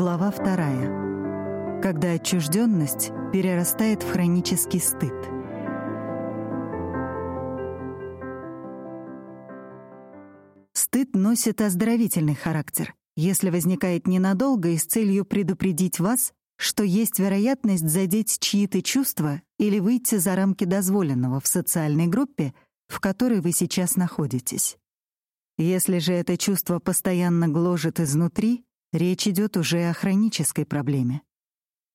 Глава вторая. Когда отчужденность перерастает в хронический стыд. Стыд носит оздоровительный характер, если возникает ненадолго и с целью предупредить вас, что есть вероятность задеть чьи-то чувства или выйти за рамки дозволенного в социальной группе, в которой вы сейчас находитесь. Если же это чувство постоянно гложет изнутри, речь идет уже о хронической проблеме.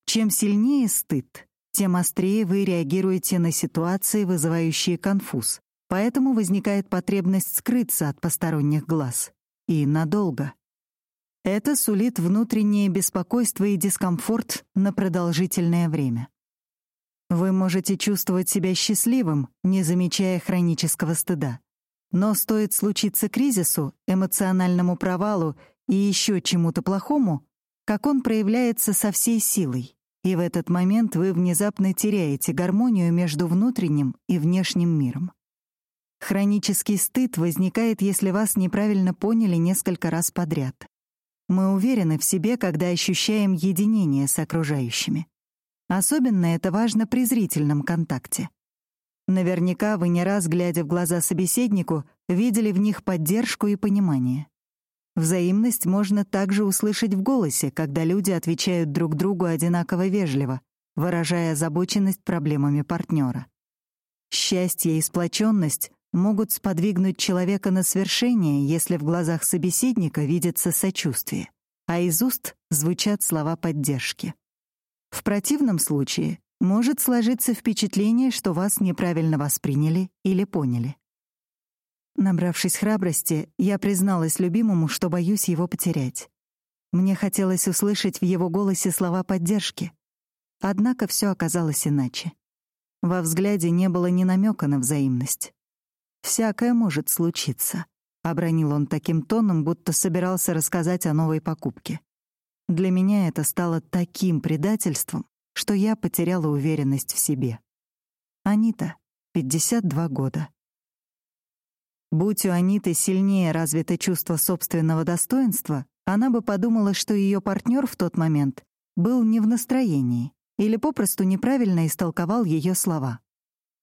Чем сильнее стыд, тем острее вы реагируете на ситуации, вызывающие конфуз. Поэтому возникает потребность скрыться от посторонних глаз. И надолго. Это сулит внутреннее беспокойство и дискомфорт на продолжительное время. Вы можете чувствовать себя счастливым, не замечая хронического стыда. Но стоит случиться кризису, эмоциональному провалу и еще чему-то плохому, как он проявляется со всей силой. И в этот момент вы внезапно теряете гармонию между внутренним и внешним миром. Хронический стыд возникает, если вас неправильно поняли несколько раз подряд. Мы уверены в себе, когда ощущаем единение с окружающими. Особенно это важно при зрительном контакте. Наверняка вы не раз, глядя в глаза собеседнику, видели в них поддержку и понимание. Взаимность можно также услышать в голосе, когда люди отвечают друг другу одинаково вежливо, выражая озабоченность проблемами партнера. Счастье и сплоченность могут сподвигнуть человека на свершение, если в глазах собеседника видится сочувствие, а из уст звучат слова поддержки. В противном случае может сложиться впечатление, что вас неправильно восприняли или поняли. Набравшись храбрости, я призналась любимому, что боюсь его потерять. Мне хотелось услышать в его голосе слова поддержки. Однако все оказалось иначе. Во взгляде не было ни намека на взаимность. «Всякое может случиться», — обронил он таким тоном, будто собирался рассказать о новой покупке. Для меня это стало таким предательством, что я потеряла уверенность в себе. Анита, 52 года. Будь у Аниты сильнее развито чувство собственного достоинства, она бы подумала, что ее партнер в тот момент был не в настроении или попросту неправильно истолковал ее слова.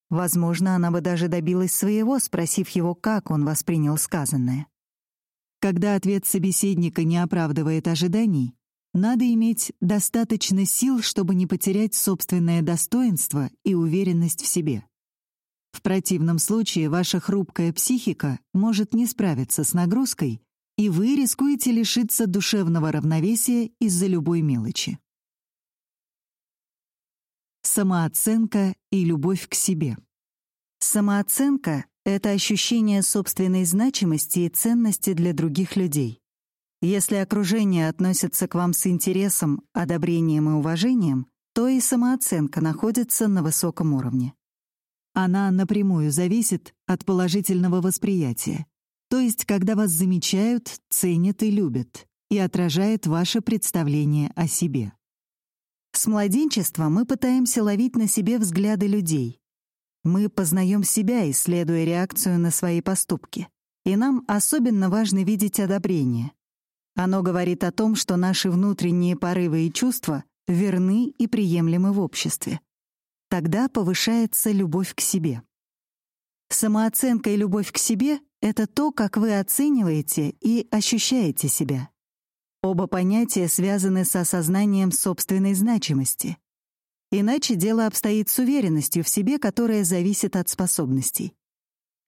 Возможно, она бы даже добилась своего, спросив его, как он воспринял сказанное. Когда ответ собеседника не оправдывает ожиданий, надо иметь достаточно сил, чтобы не потерять собственное достоинство и уверенность в себе. В противном случае ваша хрупкая психика может не справиться с нагрузкой, и вы рискуете лишиться душевного равновесия из-за любой мелочи. Самооценка и любовь к себе. Самооценка — это ощущение собственной значимости и ценности для других людей. Если окружение относится к вам с интересом, одобрением и уважением, то и самооценка находится на высоком уровне. Она напрямую зависит от положительного восприятия, то есть когда вас замечают, ценят и любят, и отражает ваше представление о себе. С младенчества мы пытаемся ловить на себе взгляды людей. Мы познаем себя, исследуя реакцию на свои поступки. И нам особенно важно видеть одобрение. Оно говорит о том, что наши внутренние порывы и чувства верны и приемлемы в обществе. Тогда повышается любовь к себе. Самооценка и любовь к себе — это то, как вы оцениваете и ощущаете себя. Оба понятия связаны с осознанием собственной значимости. Иначе дело обстоит с уверенностью в себе, которая зависит от способностей.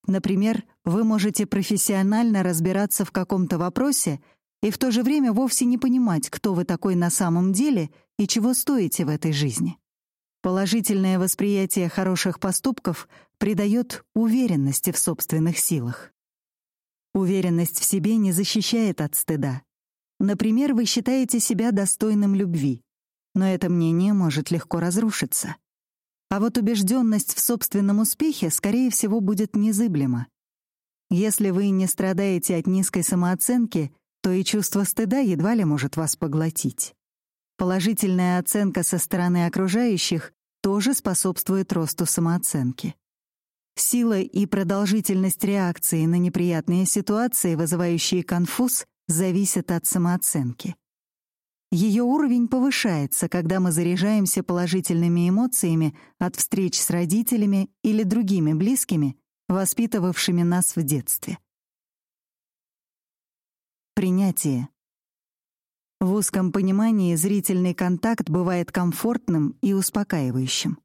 Например, вы можете профессионально разбираться в каком-то вопросе и в то же время вовсе не понимать, кто вы такой на самом деле и чего стоите в этой жизни. Положительное восприятие хороших поступков придает уверенности в собственных силах. Уверенность в себе не защищает от стыда, Например, вы считаете себя достойным любви, но это мнение может легко разрушиться. А вот убежденность в собственном успехе, скорее всего, будет незыблема. Если вы не страдаете от низкой самооценки, то и чувство стыда едва ли может вас поглотить. Положительная оценка со стороны окружающих тоже способствует росту самооценки. Сила и продолжительность реакции на неприятные ситуации, вызывающие конфуз, зависят от самооценки. Ее уровень повышается, когда мы заряжаемся положительными эмоциями от встреч с родителями или другими близкими, воспитывавшими нас в детстве. Принятие. В узком понимании зрительный контакт бывает комфортным и успокаивающим.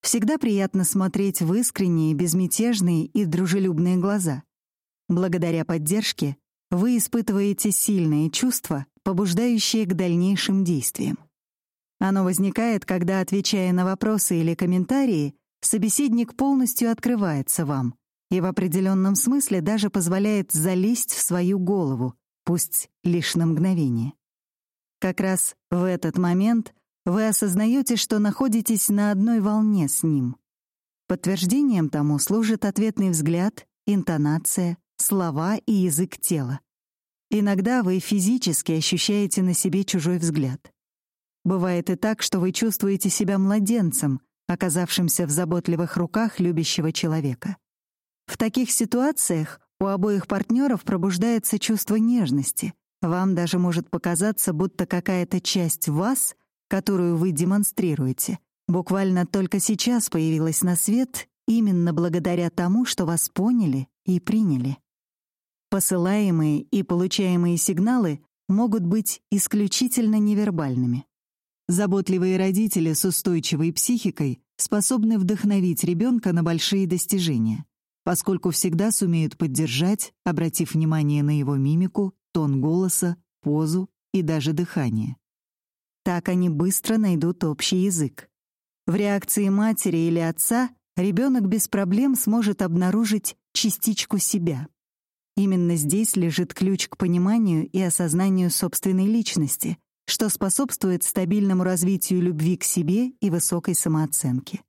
Всегда приятно смотреть в искренние, безмятежные и дружелюбные глаза. Благодаря поддержке вы испытываете сильные чувства, побуждающие к дальнейшим действиям. Оно возникает, когда, отвечая на вопросы или комментарии, собеседник полностью открывается вам и в определенном смысле даже позволяет залезть в свою голову, пусть лишь на мгновение. Как раз в этот момент вы осознаете, что находитесь на одной волне с ним. Подтверждением тому служит ответный взгляд, интонация, слова и язык тела. Иногда вы физически ощущаете на себе чужой взгляд. Бывает и так, что вы чувствуете себя младенцем, оказавшимся в заботливых руках любящего человека. В таких ситуациях у обоих партнеров пробуждается чувство нежности, вам даже может показаться, будто какая-то часть вас, которую вы демонстрируете, буквально только сейчас появилась на свет именно благодаря тому, что вас поняли и приняли. Посылаемые и получаемые сигналы могут быть исключительно невербальными. Заботливые родители с устойчивой психикой способны вдохновить ребенка на большие достижения, поскольку всегда сумеют поддержать, обратив внимание на его мимику тон голоса, позу и даже дыхание. Так они быстро найдут общий язык. В реакции матери или отца ребенок без проблем сможет обнаружить частичку себя. Именно здесь лежит ключ к пониманию и осознанию собственной личности, что способствует стабильному развитию любви к себе и высокой самооценке.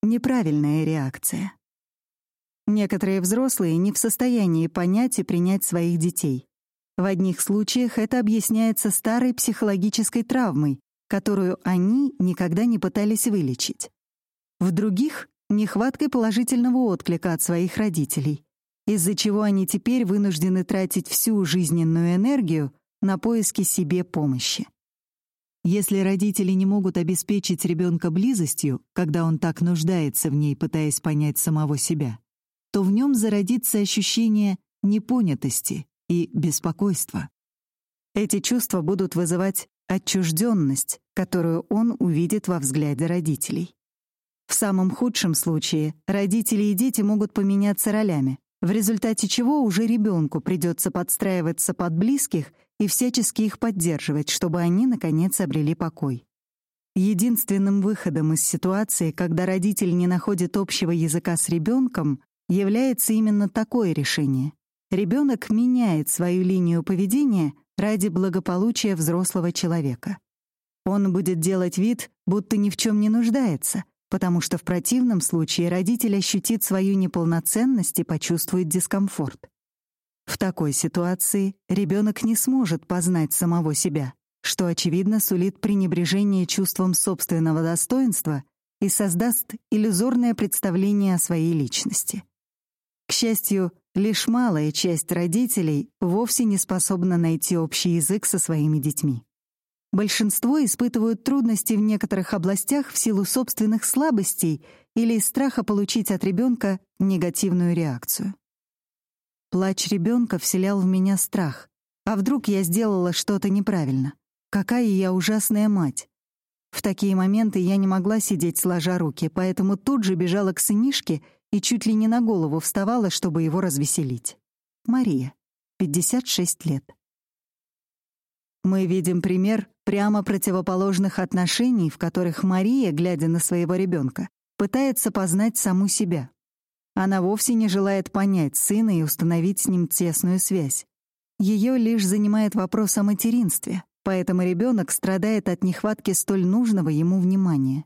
Неправильная реакция. Некоторые взрослые не в состоянии понять и принять своих детей. В одних случаях это объясняется старой психологической травмой, которую они никогда не пытались вылечить. В других — нехваткой положительного отклика от своих родителей, из-за чего они теперь вынуждены тратить всю жизненную энергию на поиски себе помощи. Если родители не могут обеспечить ребенка близостью, когда он так нуждается в ней, пытаясь понять самого себя, то в нем зародится ощущение непонятости и беспокойства. Эти чувства будут вызывать отчужденность, которую он увидит во взгляде родителей. В самом худшем случае родители и дети могут поменяться ролями, в результате чего уже ребенку придется подстраиваться под близких и всячески их поддерживать, чтобы они, наконец, обрели покой. Единственным выходом из ситуации, когда родитель не находит общего языка с ребенком, является именно такое решение. Ребенок меняет свою линию поведения ради благополучия взрослого человека. Он будет делать вид, будто ни в чем не нуждается, потому что в противном случае родитель ощутит свою неполноценность и почувствует дискомфорт. В такой ситуации ребенок не сможет познать самого себя, что очевидно сулит пренебрежение чувством собственного достоинства и создаст иллюзорное представление о своей личности. К счастью, лишь малая часть родителей вовсе не способна найти общий язык со своими детьми. Большинство испытывают трудности в некоторых областях в силу собственных слабостей или страха получить от ребенка негативную реакцию. Плач ребенка вселял в меня страх. А вдруг я сделала что-то неправильно? Какая я ужасная мать! В такие моменты я не могла сидеть сложа руки, поэтому тут же бежала к сынишке и чуть ли не на голову вставала, чтобы его развеселить. Мария, 56 лет. Мы видим пример прямо противоположных отношений, в которых Мария, глядя на своего ребенка, пытается познать саму себя. Она вовсе не желает понять сына и установить с ним тесную связь. Ее лишь занимает вопрос о материнстве, поэтому ребенок страдает от нехватки столь нужного ему внимания.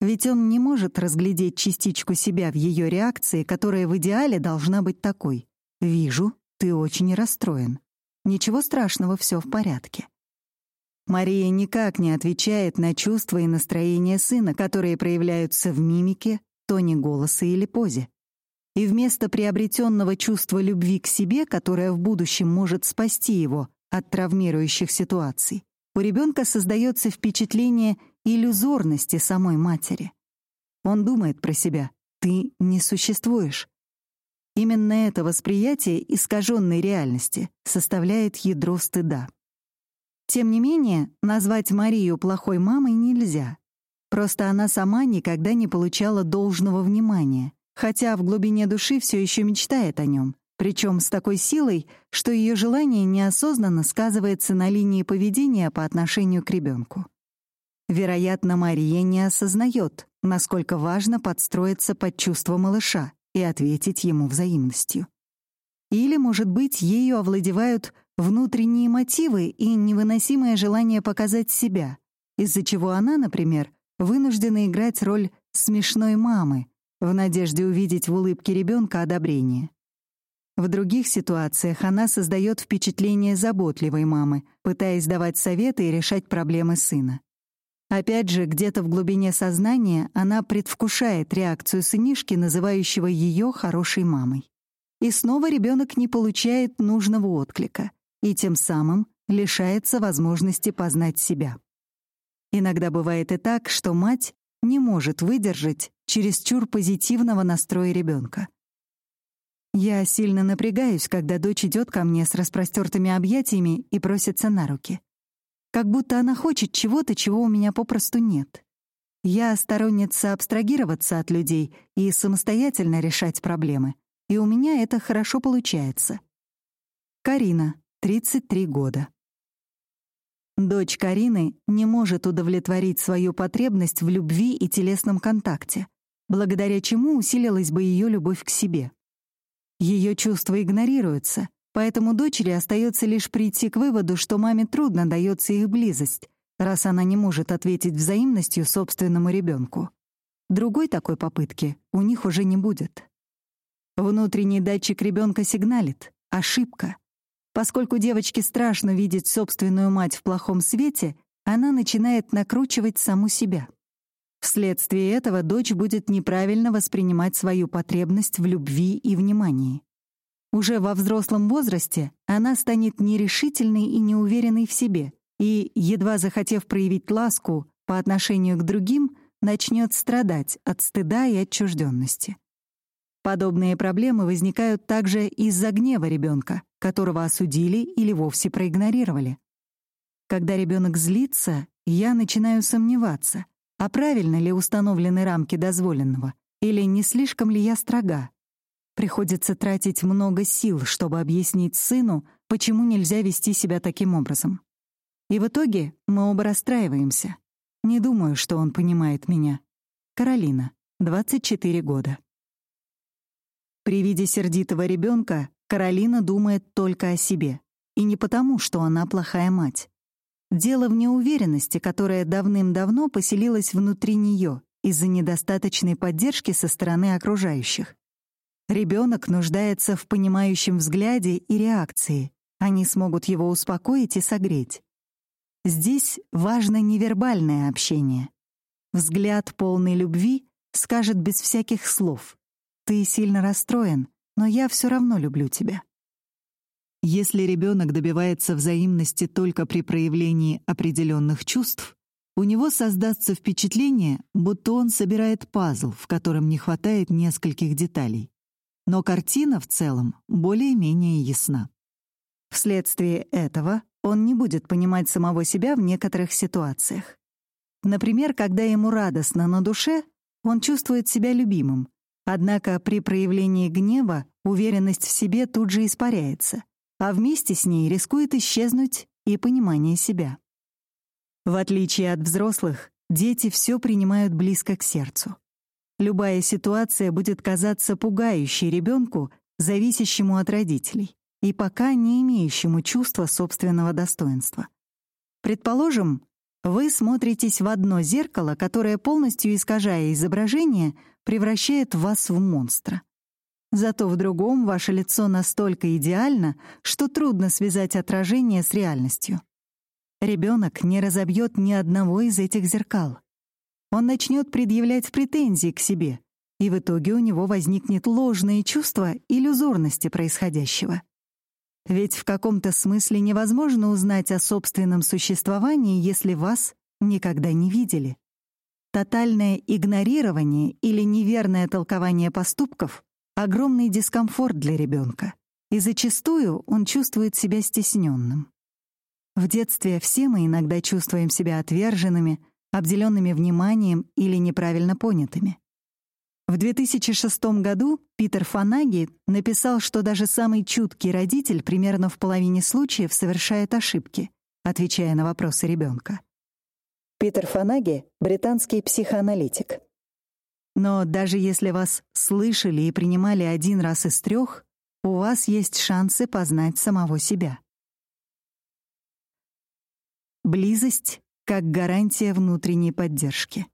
Ведь он не может разглядеть частичку себя в ее реакции, которая в идеале должна быть такой. «Вижу, ты очень расстроен. Ничего страшного, все в порядке». Мария никак не отвечает на чувства и настроения сына, которые проявляются в мимике, тоне голоса или позе. И вместо приобретенного чувства любви к себе, которое в будущем может спасти его, от травмирующих ситуаций, у ребенка создается впечатление иллюзорности самой матери. Он думает про себя «ты не существуешь». Именно это восприятие искаженной реальности составляет ядро стыда. Тем не менее, назвать Марию плохой мамой нельзя. Просто она сама никогда не получала должного внимания, хотя в глубине души все еще мечтает о нем, причем с такой силой, что ее желание неосознанно сказывается на линии поведения по отношению к ребенку. Вероятно, Мария не осознает, насколько важно подстроиться под чувство малыша и ответить ему взаимностью. Или, может быть, ею овладевают внутренние мотивы и невыносимое желание показать себя, из-за чего она, например, вынуждена играть роль смешной мамы в надежде увидеть в улыбке ребенка одобрение. В других ситуациях она создает впечатление заботливой мамы, пытаясь давать советы и решать проблемы сына. Опять же, где-то в глубине сознания она предвкушает реакцию сынишки, называющего ее хорошей мамой. И снова ребенок не получает нужного отклика и тем самым лишается возможности познать себя. Иногда бывает и так, что мать не может выдержать чересчур позитивного настроя ребенка. Я сильно напрягаюсь, когда дочь идет ко мне с распростертыми объятиями и просится на руки. Как будто она хочет чего-то, чего у меня попросту нет. Я сторонница абстрагироваться от людей и самостоятельно решать проблемы, и у меня это хорошо получается. Карина, 33 года. Дочь Карины не может удовлетворить свою потребность в любви и телесном контакте, благодаря чему усилилась бы ее любовь к себе. Ее чувства игнорируются, поэтому дочери остается лишь прийти к выводу, что маме трудно дается их близость, раз она не может ответить взаимностью собственному ребенку. Другой такой попытки у них уже не будет. Внутренний датчик ребенка сигналит — ошибка. Поскольку девочке страшно видеть собственную мать в плохом свете, она начинает накручивать саму себя. Вследствие этого дочь будет неправильно воспринимать свою потребность в любви и внимании. Уже во взрослом возрасте она станет нерешительной и неуверенной в себе, и, едва захотев проявить ласку по отношению к другим, начнет страдать от стыда и отчужденности. Подобные проблемы возникают также из-за гнева ребенка, которого осудили или вовсе проигнорировали. Когда ребенок злится, я начинаю сомневаться, а правильно ли установлены рамки дозволенного, или не слишком ли я строга. Приходится тратить много сил, чтобы объяснить сыну, почему нельзя вести себя таким образом. И в итоге мы оба расстраиваемся. Не думаю, что он понимает меня. Каролина, 24 года. При виде сердитого ребенка Каролина думает только о себе. И не потому, что она плохая мать. Дело в неуверенности, которая давным-давно поселилась внутри нее из-за недостаточной поддержки со стороны окружающих. Ребенок нуждается в понимающем взгляде и реакции. Они смогут его успокоить и согреть. Здесь важно невербальное общение. Взгляд полный любви скажет без всяких слов. Ты сильно расстроен, но я все равно люблю тебя. Если ребенок добивается взаимности только при проявлении определенных чувств, у него создастся впечатление, будто он собирает пазл, в котором не хватает нескольких деталей. Но картина в целом более-менее ясна. Вследствие этого он не будет понимать самого себя в некоторых ситуациях. Например, когда ему радостно на душе, он чувствует себя любимым, Однако при проявлении гнева уверенность в себе тут же испаряется, а вместе с ней рискует исчезнуть и понимание себя. В отличие от взрослых, дети все принимают близко к сердцу. Любая ситуация будет казаться пугающей ребенку, зависящему от родителей, и пока не имеющему чувства собственного достоинства. Предположим, вы смотритесь в одно зеркало, которое полностью искажая изображение, превращает вас в монстра. Зато в другом ваше лицо настолько идеально, что трудно связать отражение с реальностью. Ребенок не разобьет ни одного из этих зеркал. Он начнет предъявлять претензии к себе, и в итоге у него возникнет ложное чувство иллюзорности происходящего. Ведь в каком-то смысле невозможно узнать о собственном существовании, если вас никогда не видели. Тотальное игнорирование или неверное толкование поступков — огромный дискомфорт для ребенка, и зачастую он чувствует себя стесненным. В детстве все мы иногда чувствуем себя отверженными, обделенными вниманием или неправильно понятыми. В 2006 году Питер Фанаги написал, что даже самый чуткий родитель примерно в половине случаев совершает ошибки, отвечая на вопросы ребенка. Питер Фанаги — британский психоаналитик. Но даже если вас слышали и принимали один раз из трех, у вас есть шансы познать самого себя. Близость как гарантия внутренней поддержки.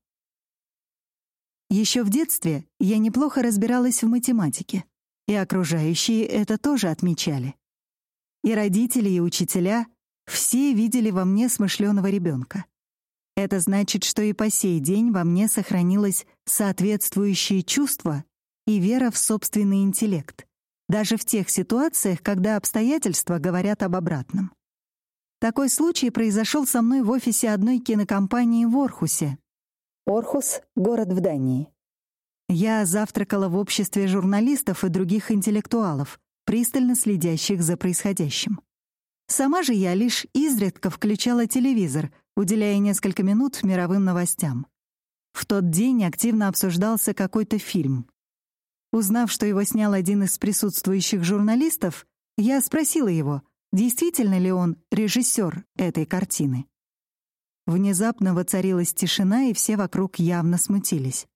Еще в детстве я неплохо разбиралась в математике, и окружающие это тоже отмечали. И родители, и учителя все видели во мне смышленого ребенка. Это значит, что и по сей день во мне сохранилось соответствующее чувство и вера в собственный интеллект, даже в тех ситуациях, когда обстоятельства говорят об обратном. Такой случай произошел со мной в офисе одной кинокомпании в Орхусе, Орхус — город в Дании. Я завтракала в обществе журналистов и других интеллектуалов, пристально следящих за происходящим. Сама же я лишь изредка включала телевизор, уделяя несколько минут мировым новостям. В тот день активно обсуждался какой-то фильм. Узнав, что его снял один из присутствующих журналистов, я спросила его, действительно ли он режиссер этой картины. Внезапно воцарилась тишина, и все вокруг явно смутились.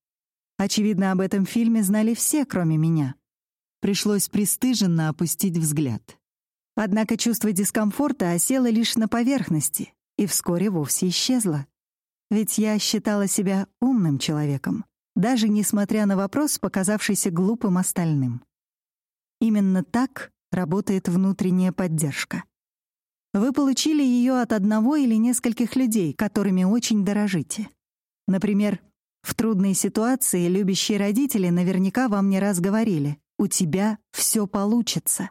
Очевидно, об этом фильме знали все, кроме меня. Пришлось пристыженно опустить взгляд. Однако чувство дискомфорта осело лишь на поверхности и вскоре вовсе исчезло. Ведь я считала себя умным человеком, даже несмотря на вопрос, показавшийся глупым остальным. Именно так работает внутренняя поддержка. Вы получили ее от одного или нескольких людей, которыми очень дорожите. Например, в трудной ситуации любящие родители наверняка вам не раз говорили «у тебя все получится».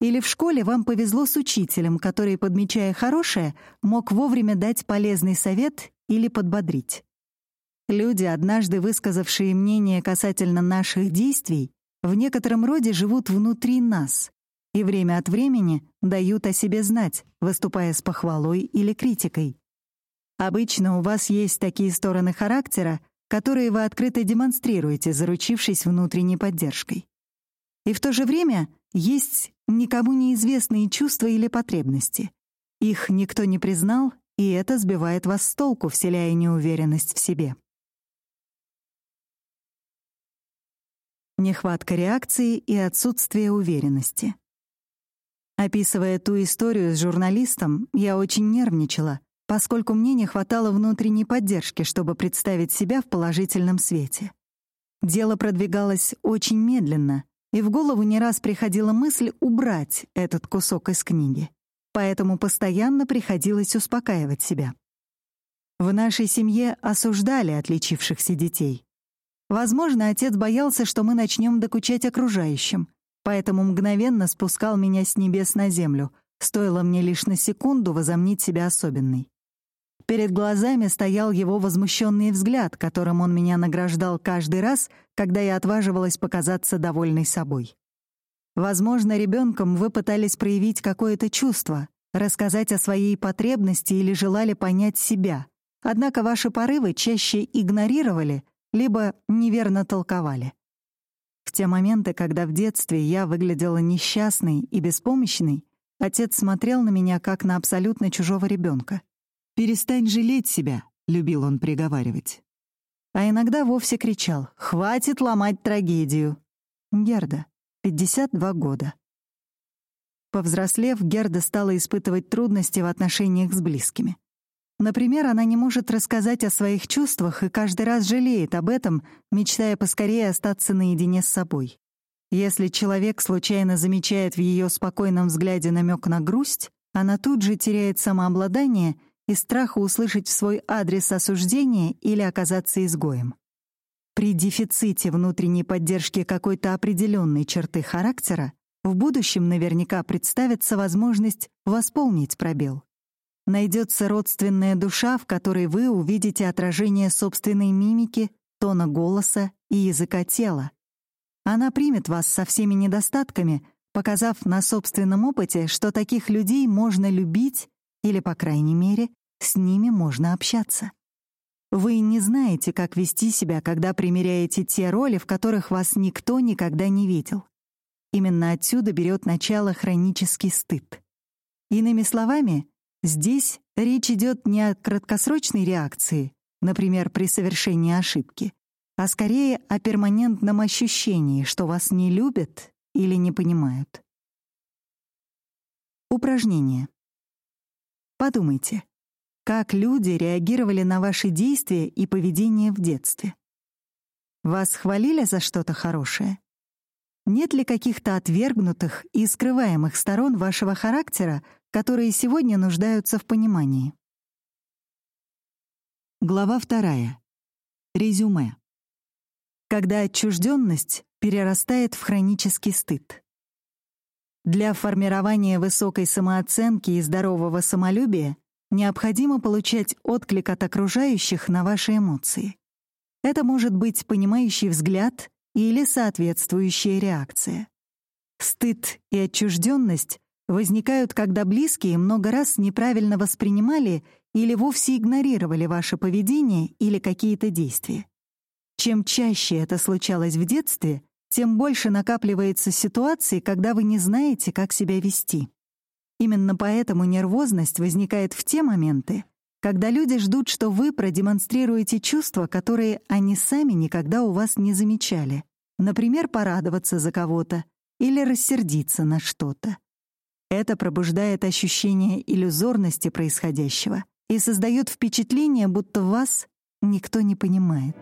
Или в школе вам повезло с учителем, который, подмечая хорошее, мог вовремя дать полезный совет или подбодрить. Люди, однажды высказавшие мнение касательно наших действий, в некотором роде живут внутри нас, и время от времени дают о себе знать, выступая с похвалой или критикой. Обычно у вас есть такие стороны характера, которые вы открыто демонстрируете, заручившись внутренней поддержкой. И в то же время есть никому неизвестные чувства или потребности. Их никто не признал, и это сбивает вас с толку, вселяя неуверенность в себе. Нехватка реакции и отсутствие уверенности. Описывая ту историю с журналистом, я очень нервничала, поскольку мне не хватало внутренней поддержки, чтобы представить себя в положительном свете. Дело продвигалось очень медленно, и в голову не раз приходила мысль убрать этот кусок из книги. Поэтому постоянно приходилось успокаивать себя. В нашей семье осуждали отличившихся детей. Возможно, отец боялся, что мы начнем докучать окружающим, поэтому мгновенно спускал меня с небес на землю, стоило мне лишь на секунду возомнить себя особенной. Перед глазами стоял его возмущенный взгляд, которым он меня награждал каждый раз, когда я отваживалась показаться довольной собой. Возможно, ребенком вы пытались проявить какое-то чувство, рассказать о своей потребности или желали понять себя. Однако ваши порывы чаще игнорировали, либо неверно толковали. В те моменты, когда в детстве я выглядела несчастной и беспомощной, отец смотрел на меня как на абсолютно чужого ребенка. «Перестань жалеть себя», — любил он приговаривать. А иногда вовсе кричал «Хватит ломать трагедию». Герда, 52 года. Повзрослев, Герда стала испытывать трудности в отношениях с близкими. Например, она не может рассказать о своих чувствах и каждый раз жалеет об этом, мечтая поскорее остаться наедине с собой. Если человек случайно замечает в ее спокойном взгляде намек на грусть, она тут же теряет самообладание и страха услышать в свой адрес осуждение или оказаться изгоем. При дефиците внутренней поддержки какой-то определенной черты характера в будущем наверняка представится возможность восполнить пробел. Найдется родственная душа, в которой вы увидите отражение собственной мимики, тона голоса и языка тела. Она примет вас со всеми недостатками, показав на собственном опыте, что таких людей можно любить или, по крайней мере, с ними можно общаться. Вы не знаете, как вести себя, когда примеряете те роли, в которых вас никто никогда не видел. Именно отсюда берет начало хронический стыд. Иными словами, здесь речь идет не о краткосрочной реакции, например, при совершении ошибки, а скорее о перманентном ощущении, что вас не любят или не понимают. Упражнение. Подумайте, как люди реагировали на ваши действия и поведение в детстве. Вас хвалили за что-то хорошее? Нет ли каких-то отвергнутых и скрываемых сторон вашего характера, которые сегодня нуждаются в понимании? Глава вторая. Резюме. Когда отчужденность перерастает в хронический стыд. Для формирования высокой самооценки и здорового самолюбия необходимо получать отклик от окружающих на ваши эмоции. Это может быть понимающий взгляд или соответствующая реакция. Стыд и отчужденность возникают, когда близкие много раз неправильно воспринимали или вовсе игнорировали ваше поведение или какие-то действия. Чем чаще это случалось в детстве, тем больше накапливается ситуаций, когда вы не знаете, как себя вести. Именно поэтому нервозность возникает в те моменты, когда люди ждут, что вы продемонстрируете чувства, которые они сами никогда у вас не замечали. Например, порадоваться за кого-то или рассердиться на что-то. Это пробуждает ощущение иллюзорности происходящего и создает впечатление, будто вас никто не понимает.